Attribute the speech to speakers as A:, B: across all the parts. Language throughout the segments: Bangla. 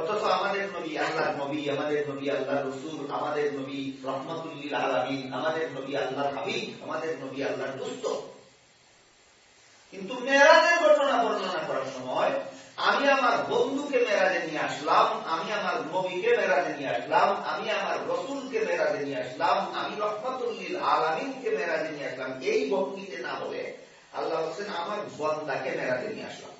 A: অথচ আমাদের নবী আল্লাহর নবী, আমাদের নবী আল্লাহ রসুল, আমাদের নবী রহমতুল্লিল আলমিন, আমাদের নবী আল্লাহর হাবিব, আমাদের নবী আল্লাহর দুস্থ কিন্তু মেয়েরাজের ঘটনা বর্ণনা করার সময় আমি আমার বন্ধুকে মেরাজে নিয়ে আসলাম, আমি আমার নবীকে মেরাজে নিয়ে আসলাম, আমি আমার রসুলকে মেরাজে নিয়ে আসলাম, আমি রহমতুল্লিল আলমিনকে মেরাজে নিয়ে আসলাম। এই ভক্তিতে না বলে আল্লাহ হোসেন আমার বন্দাকে মেরাজে নিয়ে আসলাম।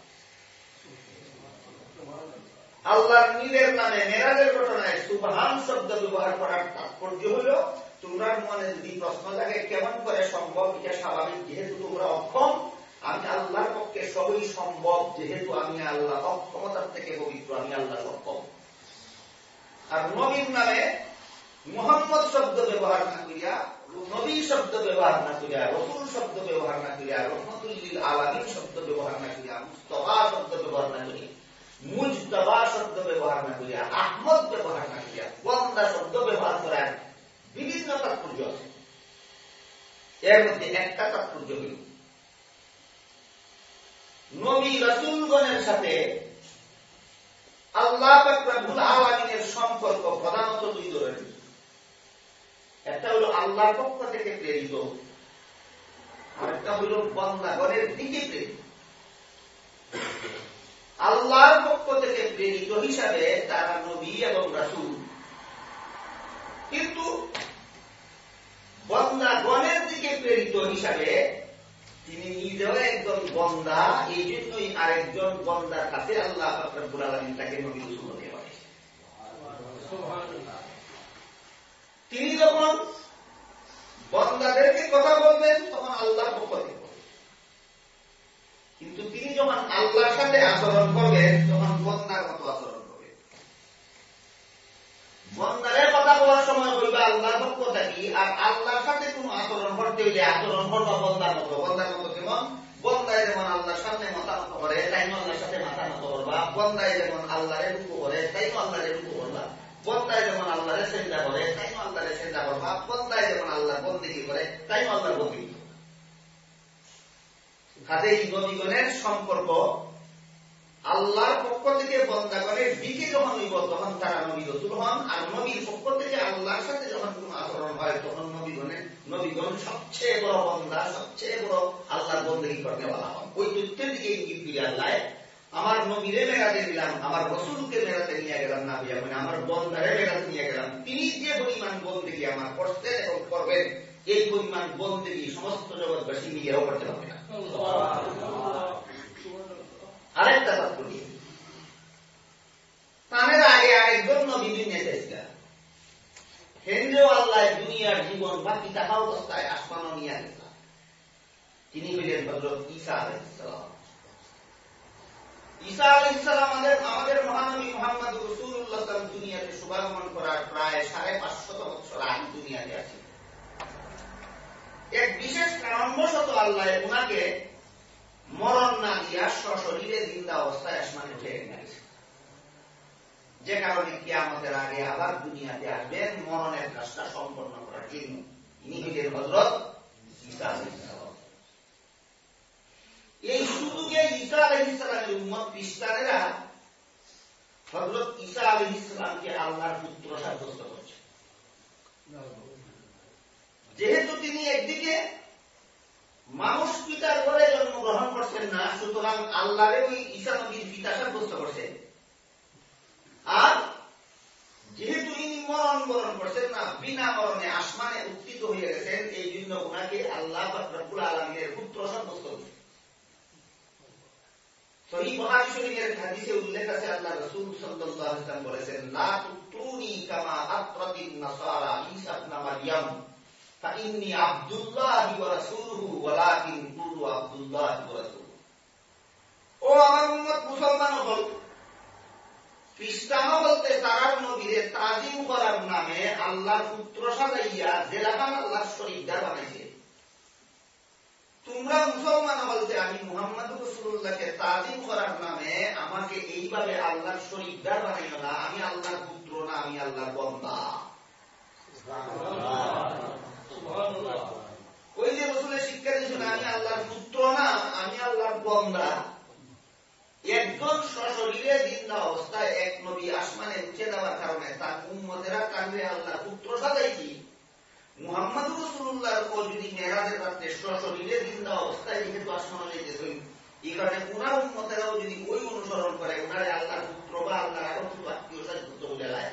A: আল্লাহর নীলের নামে মেরাজের ঘটনায় সুবহান শব্দ ব্যবহার করার তাৎপর্য হল, তোমরা মনে যদি প্রশ্ন থাকে কেমন করে সম্ভব? এটা স্বাভাবিক, যেহেতু তোমরা অক্ষম, আমি আল্লাহর পক্ষে সবই সম্ভব, যেহেতু আমি আল্লাহ অক্ষমতার থেকে পবিত্র, আমি আল্লাহ সক্ষম আর নবীর নামে মোহাম্মদ শব্দ ব্যবহার না করিয়া, নবী শব্দ ব্যবহার না করিয়া, রসুল শব্দ ব্যবহার না করিয়া রহমতুল্লিল আলমীর শব্দ ব্যবহার না করিয়া, মুস্তফা শব্দ ব্যবহার না করি মুজতবা শব্দ ব্যবহার না করিয়া, আহমদ ব্যবহার না করিয়া বন্দা শব্দ ব্যবহার করার বিভিন্ন তাৎপর্য আছে। এর মধ্যে একটা তাৎপর্য হইল, নবী রসুলগণের সাথে আল্লাহ প্রভুল আলমিনের সম্পর্ক প্রধানত দুই ধরনের। একটা হলো আল্লাহর পক্ষ থেকে প্রেরিত, আরেকটা হইল বন্দাগণের দিকে প্রেরিত। আল্লাহর পক্ষ থেকে প্রেরিত হিসাবে তারা নবী এবং রাসুল। কিন্তু বন্দাগণের দিকে প্রেরিত হিসাবে তিনি নিজেও একজন বন্দা এই জন্যই আরেকজন বন্দার কাছে আল্লাহ রব্বুল আলমিন তাকে নবী রসুল হতে পারে তিনি যখন বন্দাদেরকে কথা বলবেন, তখন আল্লাহর পক্ষ থেকে কিন্তু যখন আল্লাহর সাথে আচরণ করবেন তখন বন্দার মতো আচরণ করবেন বন্দারের কথা বলার সময় বলবে, আল্লাহর পক্ষ থাকি আর আল্লাহর সাথে কোন আচরণ করতে হইলে আচরণ করবা বন্দার মতো। বন্দার মতো কেমন বন্দায় যেমন আল্লাহর সামনে মাথা মতো করে তাই আল্লাহর সাথে মাথা করবা। বন্দায় যেমন আল্লাহরে রুকু করে তাই আল্লাহরে রুকু করবা। বন্দায় যেমন আল্লাহরে চেষ্টা করে তাই আল্লাহরে চেষ্টা করবা। বন্দায় যেমন আল্লাহ বন্দিগি করে তাই আল্লাহর বন্দিগি কাজে নবীগণের সম্পর্ক আল্লাহর পক্ষ থেকে বন্দাগণের দিকে যখন হইব, তখন তারা নবী রসুল হন। আর নবীর পক্ষ থেকে আল্লাহর সাথে যখন কোন আচরণ হয়, তখন নবীগণের নবীগণ সবচেয়ে বড় বন্দা, সবচেয়ে বড় আল্লাহর বন্দী করতে বলা হন ওই তথ্যের দিকে ইঙ্গিত দিলে আল্লাহ আমার নবীরে মেরাতে দিলাম, আমার রসুলকে মেরাতে নিয়ে গেলাম না ভাইয়া মানে আমার বন্দারে মেরাতে নিয়ে গেলাম। তিনি যে পরিমাণ বন্দিগি আমার করতেন এবং করবেন এই পরিমাণ বন্দিগি সমস্ত জগৎবাসী নিজেরাও করতে পারবে না। আরেকটা তাৎপর্য তাদের আগে আরেকজন নবী দুনিয়াতে এসেছিলেন হেন্দ্রেও আল্লাহ দুনিয়ার জীবন বাকি থাকা অবস্থায় আসমান নিয়ে আসলাম তিনি হইলেন হজরত ঈসা আলাইসালাম ঈসা আলাইসালাম আমাদের আমাদের মহানবী মোহাম্মদ রসুল্লাহ দুনিয়াতে শুভাগমন করার প্রায় সাড়ে পাঁচশত বছর আগে দুনিয়াতে আছে এক বিশেষ কারণবশত আল্লাহ উনাকে মরণ না দিয়া সশরীরে জিন্দা অবস্থায় আসমানে উঠে গেছে যে কারণে কি আমাদের আগে আবার দুনিয়াতে আসবেন, মরণের কাজটা সম্পন্ন করার জন্য। ইনি হইলেন হজরত ঈসা এই সুযোগে ঈসা আলহ ইসলামের উম্মত খ্রিস্টানেরা হজরত আলহ ইসলামকে আল্লাহর পুত্র সাব্যস্ত করছে। যেহেতু তিনি একদিকে মানুষ পিতার ঘরে জন্মগ্রহণ করছেন না, সুতরাং আল্লাহরে ওই ঈশা নবীর পিতা সাব্যস্ত করছেন। আর যেহেতু ইনি মরণ বরণ করছেন না, বিনা মরণে আসমানে উত্থিত হয়ে গেছেন, এই জন্য ওনাকে আল্লাহ রব্বুল আলমীর পুত্র সাব্যস্ত করছেন। সহি বহারি শরীফের হাদিসে উল্লেখ আছে, আল্লাহ রাসূল সাল্লাল্লাহু বলেছেন, লা তুতুনি কামা আত্রাতিন নাসারা ঈসা ইবনে মারইয়াম فإني عبد الله ورسوله ولكن قولوا عبد الله ورسوله ও আমার উম্মত মুসলমান হল খ্রিস্টান বলতে তারার নবীরে তাজিম করার নামে আল্লাহর পুত্র সাজাইয়া জেলাখান আল্লাহ শরীফদার বানাইছে তোমরা মুসলমান বলতে আমি মুহাম্মদ রসুল্লাহকে তাজিম করার নামে আমাকে এইভাবে আল্লাহর শরীফদার বানাইও না আমি আল্লাহর পুত্র না আমি আল্লাহর বন্দা ওই যে রসুলের শিক্ষা দিয়েছেন আমি আল্লাহর পুত্র না, আমি আল্লাহর বন্দা। একজন সশরীরে জিন্দা অবস্থায় এক নবী আসমান আল্লাহ পুত্র সাজাইছি মুহাম্মদ রসুল্লাহর ও যদি মেয়েরাজের রাত্রে সশরীরে জিন্দা অবস্থায় যেহেতু আসমান যেতেছেন এখানে উনার উন্মতেরাও যদি ওই অনুসরণ করে, উনারে আল্লাহর পুত্র বা আল্লাহর কিছু আত্মীয় পুত্র বলে লায়।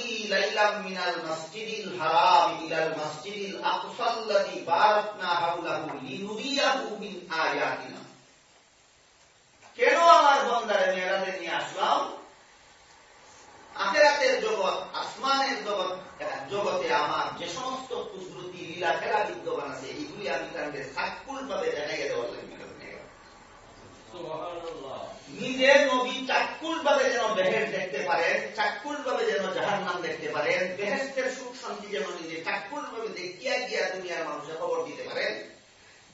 A: মিনাল হারাম ইলাল আকসা আল্লাযী বারাকনা হাওলাহু লিনুরিয়াহু মিন আয়াতিনা। কেন আমার বন্দারে মেরাজে নিয়ে আসলাম? আখেরাতের জগৎ, আসমানের জগৎ হ্যাঁ, জগতে আমার যে সমস্ত কুদরতি লীলা খেলা বিদ্যমান আছে আমি তাকে সাক্ষুল ভাবে দেখাইয়া দেওয়ার লাগে। নিজের নবী চাক্ষুল ভাবে যেন বেহের দেখতে পারেন চাক্ষুল ভাবে যেন জাহার নাম দেখতে পারেন বেহেস্তের সুখ শান্তি যেন নিজে চাক্ষুল ভাবে দেখিয়া গিয়া দুনিয়ার মানুষের খবর দিতে পারেন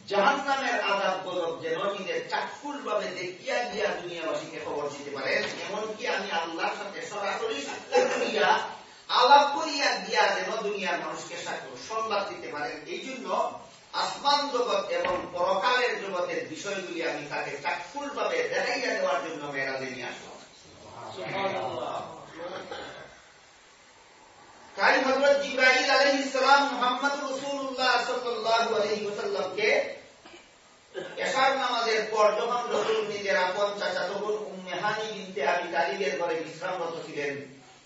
A: জাহান নামের আজাদ গজব যেন নিজের চাক্ষুল ভাবে দেখিয়া গিয়া দুনিয়াবাসীকে খবর দিতে পারেন, এমনকি আমি আল্লাহর সাথে সরাসরি সাক্ষাৎ আলাপ করিয়া গিয়া যেন দুনিয়ার মানুষকে সংবাদ দিতে পারেন। এই জন্য আসমান জগৎ এবং পরকালের জগতের বিষয়গুলি আমি তাকে চাক্ষুল ভাবে দেখাইয়া দেওয়ার জন্য মেয়েরাজে নিয়ে আসলাম। তাই হজরত জিব্রাহিল আলহ ইসলাম মোহাম্মদ রসুল্লাহ সাল্লাহ আলহি ওসাল্লামকে এশার নামাজের পর যখন রসুল নিজের আপন চাচা তখন উম্মেহানি বিনতে আবি তালিবের ঘরে বিশ্রামরত ছিলেন,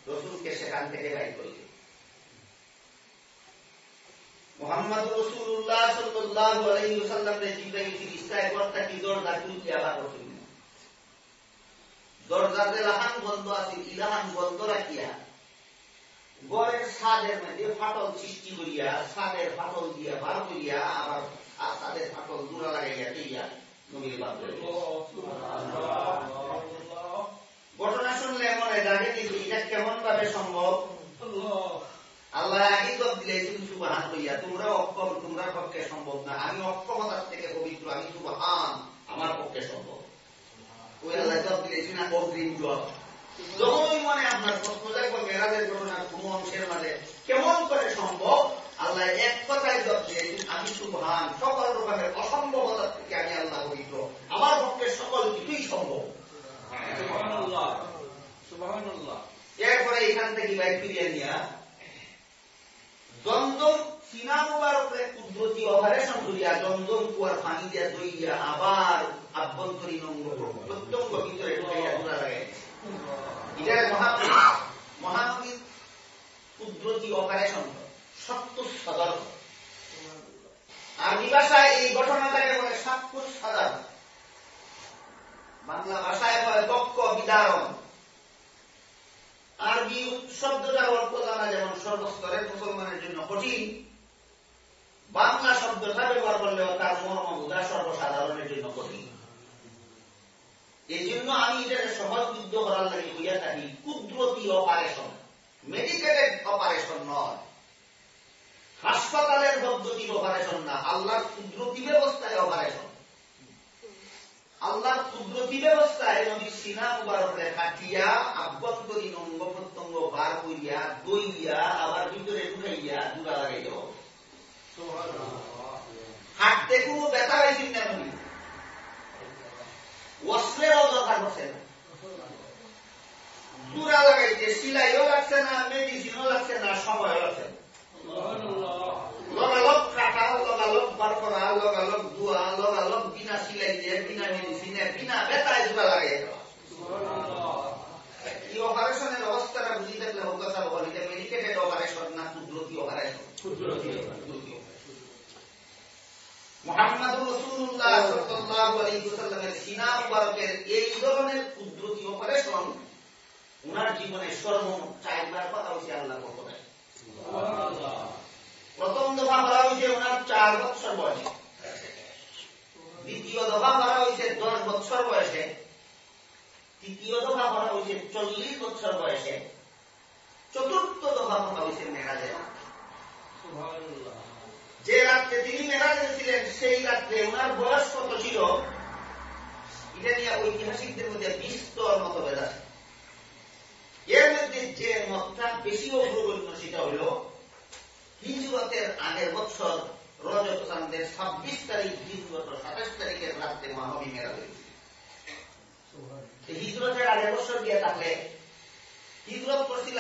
A: রসুলকে সেখান থেকে বাইর করলেন মোহাম্মদ রসুল্লাহ সাল্লাহ আলহি ওসাল্লামকে জিব্রাহিল ফিরিস্তায় কর্তা কি দরজা খুলতে আবার রসুল দরজাতে লাহান বন্ধ আছে ইলাহান বন্ধ রাখিয়া? গড়ের সাদের মধ্যে ফাটল সৃষ্টি করিয়া সাদের ফাটল দিয়া বার করিয়া আবার সাদের ফাটল দূরা লাগাইয়া দিয়া নবীর ঘটনা শুনলে মনে জাগে কিন্তু এটা কেমন ভাবে সম্ভব? আল্লাহ। আগে দিলে সুবাহান কইয়া তোমরা অক্ষম তোমরা পক্ষে সম্ভব না আমি অক্ষমতার থেকে পবিত্র আমি সুবাহান আমার পক্ষে সম্ভব ওই আল্লাহ জব দিলেছি না অগ্রিম জব যখনই মনে আপনার প্রশ্ন দেখব মেরাজের ঘটনার কোন অংশের মাঝে কেমন করে সম্ভব আল্লাহ এক কথায় জব আমি সুবহান সকল রকমের অসম্ভবতা থেকে আমি আল্লাহ পবিত্র। আমার পক্ষে সকল কিছুই সম্ভব। এরপরে এখান থেকে বাইক ফিরিয়ে নিয়া দমদম সিনা মুবারকের কুদরতি অপারেশন করিয়া দমদম কুয়ার পানি দিয়া দইয়া আবার আভ্যন্তরীণ অঙ্গ প্রত্যঙ্গ। ভিতরে ঢুকাইয়া কুদরতি অপারেশন সত্য সদর আরবি ভাষায় এই ঘটনাটাকে বলে সাক্ষুর সাধারণ বাংলা ভাষায় বলে দক্ষ বিদারণ। আরবি শব্দটার অর্থ জানা যেমন সর্বস্তরের মুসলমানের জন্য কঠিন বাংলা শব্দটা ব্যবহার করলেও তার মর্ম বোঝা সর্বসাধারণের জন্য কঠিন। এই জন্য আমি এটাকে সহজ যুদ্ধ করার লাগে হইয়া থাকি কুদরতি অপারেশন। মেডিকেটেড অপারেশন নয়। হাসপাতালের পদ্ধতির অপারেশন না আল্লাহর কুদরতি ব্যবস্থায় অপারেশন। আল্লাহর কুদরতি ব্যবস্থায় নবী সিনা মুবারকের কাটিয়া আভ্যন্তরীণ অঙ্গ প্রত্যঙ্গ বার করিয়া দইয়া আবার ভিতরে ঢুকাইয়া দুরা লাগাই দেওয়া হাঁটতে কোনো ব্যথা হয়েছিল না অস্ত্রেরও দরকার হচ্ছে না। দুরা লাগাইতে সিলাইও লাগছে না মেডিসিনও লাগছে না, সময়ও লাগছে না। লগালগ কাটা, লগালগ বার করা লগালগ ধোয়া, লগালগ বিনা সিলাই দিয়ে বিনা মেডিসিনে বিনা বেতায় দুরা লাগাই এই অপারেশনের অবস্থাটা বুঝি থাকলে হোক কথা বলি যে মেডিকেটেড অপারেশন না কুদরতি অপারেশন মোহাম্মদ রসুল্লাহ আলাইহি ওয়াসাল্লামের সিনা মুবারকের এই ধরনের কুদরতি অপারেশন উনার জীবনে সর্বমোট চারবার কথা হয়েছে আল্লাহ কথা প্রথম দফা করা হয়েছে ওনার চার বছর বয়সে। দ্বিতীয় দফা করা হয়েছে দশ বছর বয়সে। তৃতীয় দফা করা হয়েছে চল্লিশ বছর বয়সে। চতুর্থ দফা করা হয়েছে মেঘাজে যে রাত্রে তিনি মেরাজে ছিলেন সেই রাত্রে ওনার বয়স কত ছিল? এটা নিয়ে ঐতিহাসিকদের মধ্যে বিস্তর মতভেদ আছে এর মধ্যে যে মতটা বেশি অগ্রগণ্য সেটা হল, হিজরতের আগের বছর রজত ছাব্বিশ তারিখ, হিজরত সাতাশ তারিখের রাত্রে মহানবী মেরা হয়েছে হিজরতের আগের বছর গিয়ে থাকলে হিজরত করছিল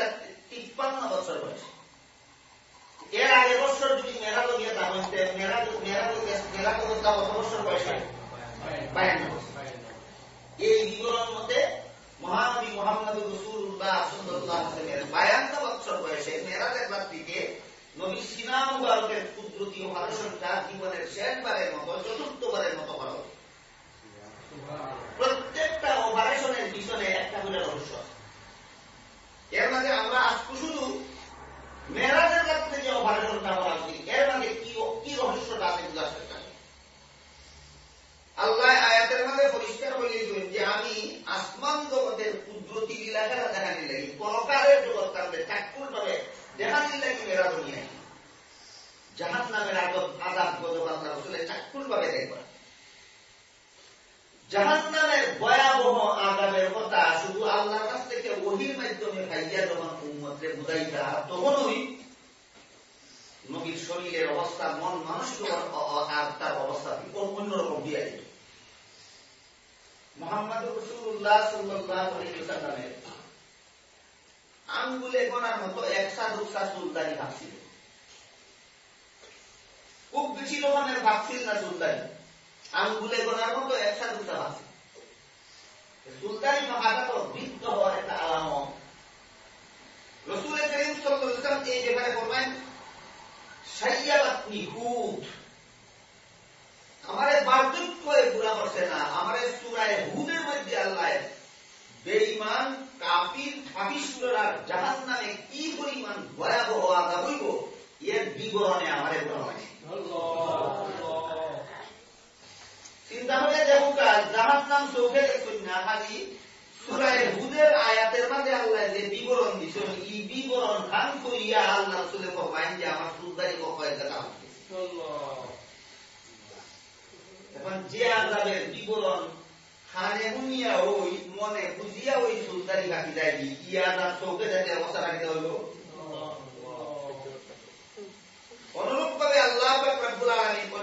A: তিপ্পান্ন বছর বয়স। এর আগের বছর যদি মেরা গিয়ে তা হইতে মেরা মেরা মেরা কত বছর বয়স বায়ান্ন প্রত্যেকটা অপারেশনের পিছনে একটা করে রহস্য এর মাঝে আমরা আজকে শুধু মেরাজের এর মাঝে কি রহস্যটা আছে বোঝার চেষ্টা আল্লাহ আয়াতের মধ্যে পরিষ্কার হয়ে দিবেন যে আমি আসমান জগতের কুদরতি লীলা খেলা দেখানি লাগি পরকারের জগৎ কান্দে চাকুর ভাবে দেখানি লাগি মেরা দুনিয়ায় জাহান নামের আগত আজাদ গজব আল্লাহ রসুলে চাকুর ভাবে দেখবেন জাহান নামের ভয়াবহ আগামের কথা শুধু আল্লাহর কাছ থেকে ওহির মাধ্যমে ভাইয়া যখন উম্মতরে বুঝাইতা তখনই নবীর শরীরের অবস্থা, মন মানসিক আর তার অবস্থা অন্যরকম দিয়ে দিত মোহাম্মদ রসুল্লাহ সাল্লামের আঙ্গুলে গোনার মতো একসা দুসা সুলতানি ভাবছিল। খুব বেশি লোকানের ভাবছিল না সুলতানি? আঙ্গুলে গোনার মতো একসা দুসা ভাবছিল সুলতানি ভাবাটা তো হওয়ার একটা আলামত। রসুল করিম সাল্লাম এই যেখানে সাইয়াবাতনি হুদ। আমারে বার্ধক্য পুরা করছে না। আমারে চূড়ায় হুদের মধ্যে আল্লাহ বেইমান কাপির ফাঁকিসুরা জাহান নামে কি পরিমাণ ভয়াবহ আগা হইব, এর বিবরণে আমারে বলা হয় চোখে বিবরণ দিছে এই বিবরণ এখন যে আজাবের বিবরণ খানে ওই মনে বুঝিয়া ওই সুলতানি কাটি যায় ইয়া আজাব রাখতে হইল অনুরূপ ভাবে আল্লাহ রাব্বুল আলামিন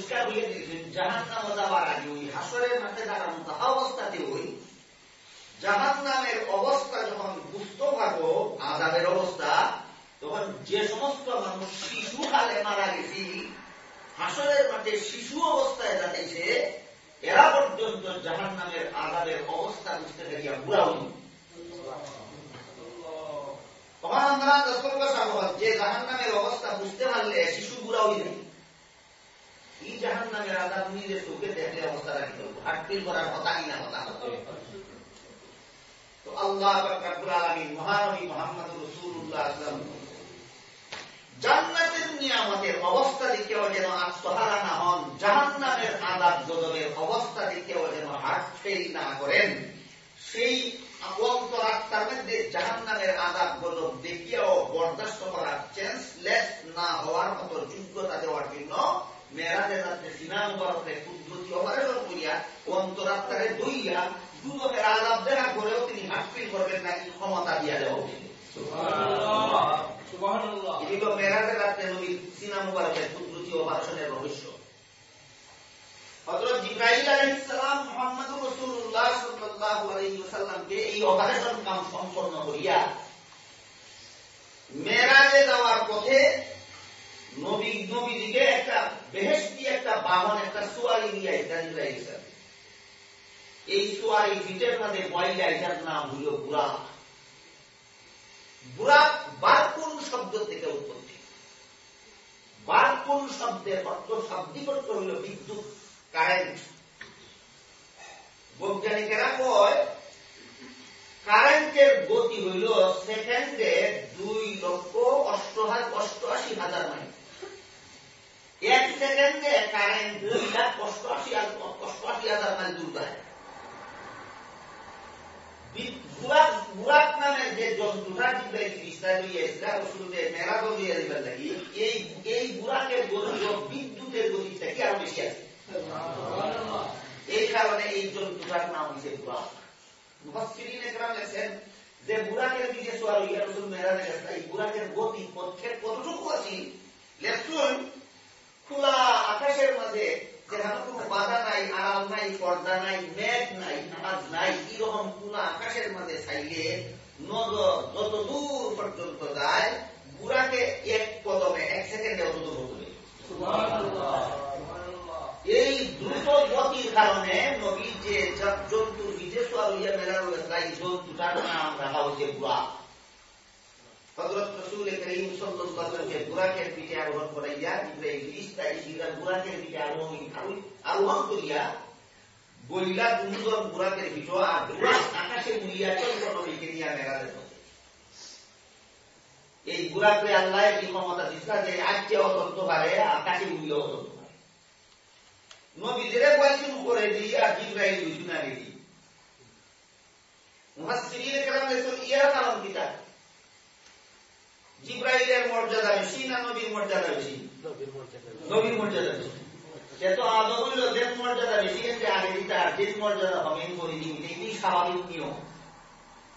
A: পরিষ্কার হয়ে দিয়েছেন জাহান নাম যাওয়ার আগে ওই হাসরের মাঠে দাঁড়ানো তাহা অবস্থাতে ওই জাহান নামের অবস্থা যখন বুঝতে পারব, আজাবের অবস্থা, তখন যে সমস্ত মানুষ শিশু কালে মারা গেছি, হাসরের মাঠে শিশু অবস্থায় যাতেছে এরা পর্যন্ত জাহান নামের আজাবের অবস্থা বুঝতে পারিয়া বুড়া হইনি তখন আমরা যে জাহান নামের অবস্থা বুঝতে পারলে শিশু বুড়া হই নাই। এই জাহান নামের আজাব নিজের চোখে দেখলে অবস্থা রাখতে হাটপিল করার কথা না কথা তো আল্লাহ আলামিন মহানবী মুহাম্মদ রাসূলুল্লাহ সাল্লাল্লাহু জান্নাতের নিয়ামতের অবস্থা দেখেও যেন আত্মহারা না হন, জাহান্নামের আদাব গজবের অবস্থা দেখেও যেন হাট ফেরি না করেন, সেই অন্তরাত্মার মধ্যে জাহান্নামের আদাব গজব দেখিয়াও বরদাস্ত করার চেন্সলেস না হওয়ার মতো যোগ্যতা দেওয়ার জন্য মেয়েরাজের রাত্রে সিনা মুবারকের কুদ্রতি অপারেশন করিয়া অন্তরাত্মারে দইয়া দুদকের আদাব দেখা করেও তিনি হাট ফিল করবেন নাকি ক্ষমতা দিয়া দেওয়া এগুলো মেরাজের রাত্রে নবীর সিনা মুবারকের কুদরতি অপারেশনের রহস্য। হযরত জিব্রাইল আলাইহিস সালাম মুহাম্মদুর রাসূলুল্লাহ সাল্লাল্লাহু এই অপারেশন কাম সম্পন্ন করিয়া মেরাজে যাওয়ার পথে নবী নবীদিকে একটা বেহেশতি, একটা বাহন, একটা সুয়ারি নিয়ে আইতা জিব্রাইল এই সুয়ারি ফিটের মধ্যে বইলা এটার নাম হইল বুরাক। বুরাক বারকুন শব্দ থেকে উৎপত্তি। বারকুন শব্দের অর্থ, শাব্দিক অর্থ হইল বিদ্যুৎ, কারেন্ট। বৈজ্ঞানিকেরা কয়, কারেন্টের গতি হইল সেকেন্ডে দুই লক্ষ অষ্টআশি হাজার মাইল। এক সেকেন্ডে কারেন্ট অষ্টআশি অষ্টআশি হাজার মাইল দূর যায় যে জন্তুটা জিব্রাইল ইসলাম লইয়াছিল রসুলদের লইয়া দিবার লাগি এই এই বুরাকের গতি বিদ্যুতের গতি থেকে আরও বেশি আছে এই কারণে এই জন্তুটার নাম হয়েছে বুরাক মুফাসসিরিন একরাম লেখেন যে বুরাকের দিকে সোয়ার হইয়া রসুল মেরাজে এই বুরাকের গতি পথের কতটুকু আছে লেখুন খোলা আকাশের মাঝে যেখানে কোনো বাধা নাই আড়াল নাই পর্দা নাই মেঘ নাই নামাজ নাই এরকম খোলা আকাশের মাঝে চাইলে নজর যত দূর পর্যন্ত যায় বুড়াকে এক কদমে এক সেকেন্ডে অত দূর হতে এই দ্রুত গতির কারণে নবী যে জন্তু বিজে সোয়ারিয়া মেলা রয়েছে এই জন্তুটার নাম রাখা হচ্ছে বুড়া। এই বুরাকে আল্লাহ কি ক্ষমতা দিচ্ছা যে আজকে অতন্ত পারে আকাশে উড়িয়ে অতন্ত পারে নবীদের বয় করে দিয়ে আর জিব্রাহিম শুনা দিই মুহাসসিরিন ইয়ার কারণ কিতা জিব্রাইলের মর্যাদা বেশি না নবীর মর্যাদা বেশি? নবীর মর্যাদা বেশি। সে তো আদম হইল দেশ মর্যাদা বেশি কিন্তু আগে দিতে আর দেশ মর্যাদা হবে দিন স্বাভাবিক নিয়ম।